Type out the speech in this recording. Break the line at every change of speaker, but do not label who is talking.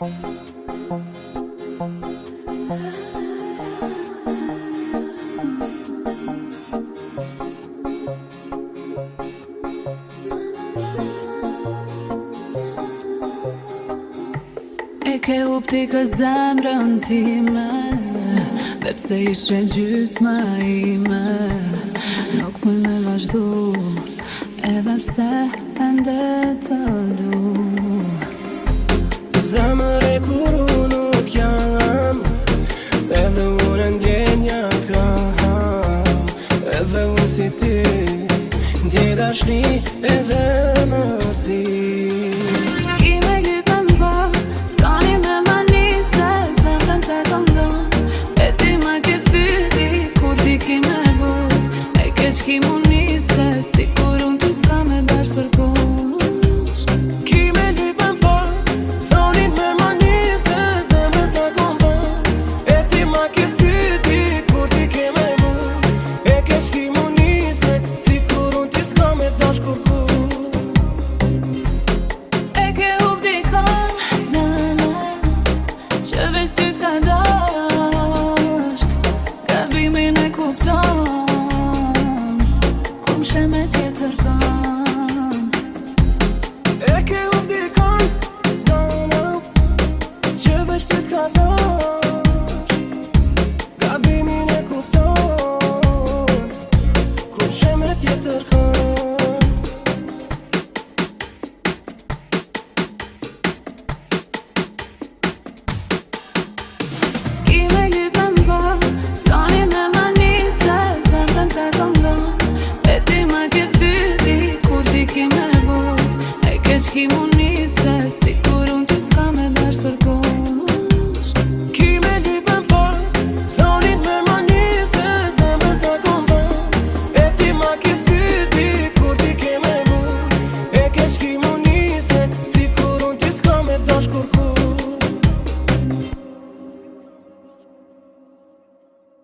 E ke u ptikë zemrën time Dhe pse i sre gjys ma ime Nuk më me vazhdo E dhe pse endet të du
dhe u si ti Ndje dashni edhe më E
ke hub dikang na na Çe vestit ka dast Gabimi ne kuptom Kum jam atë të rran
E ke hub dikang no love ka dast
ki mu nise Si kur